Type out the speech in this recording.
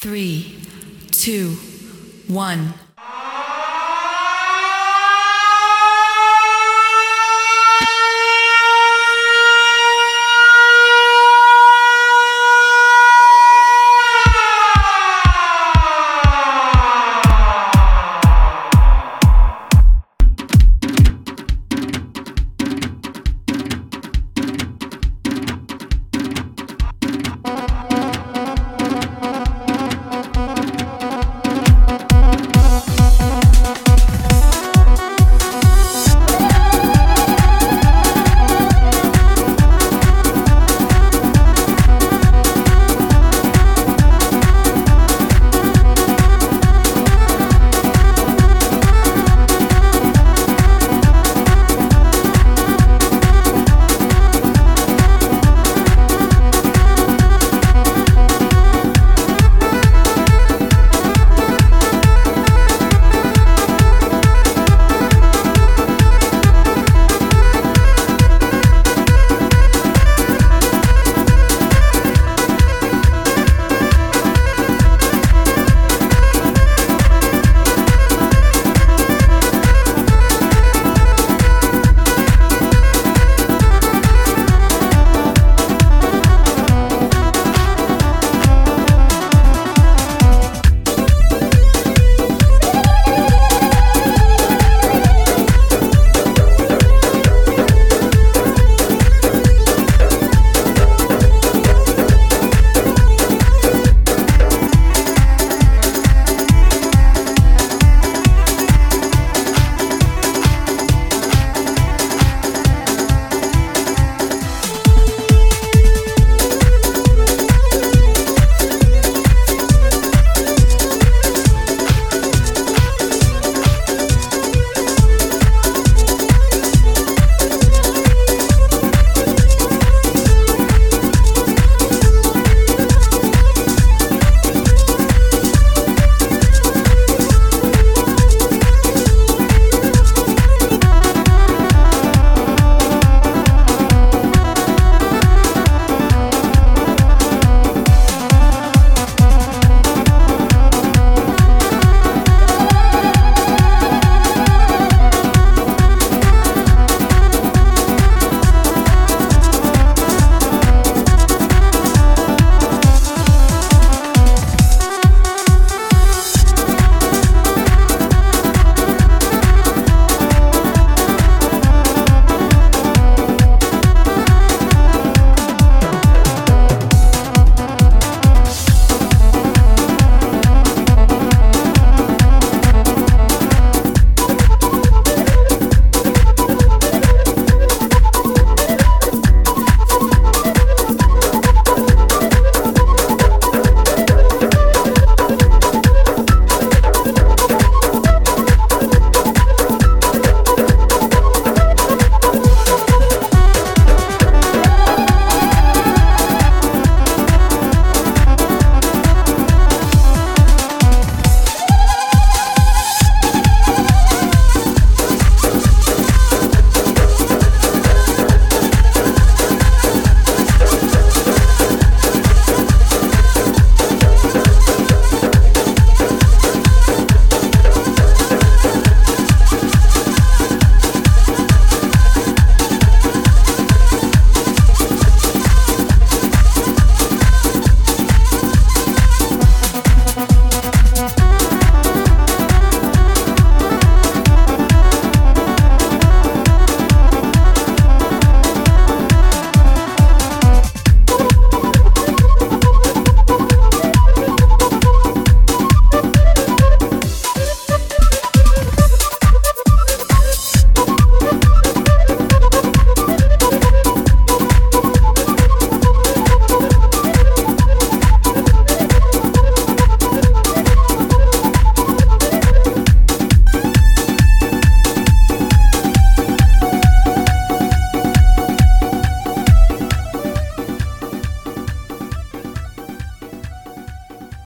three, two, one.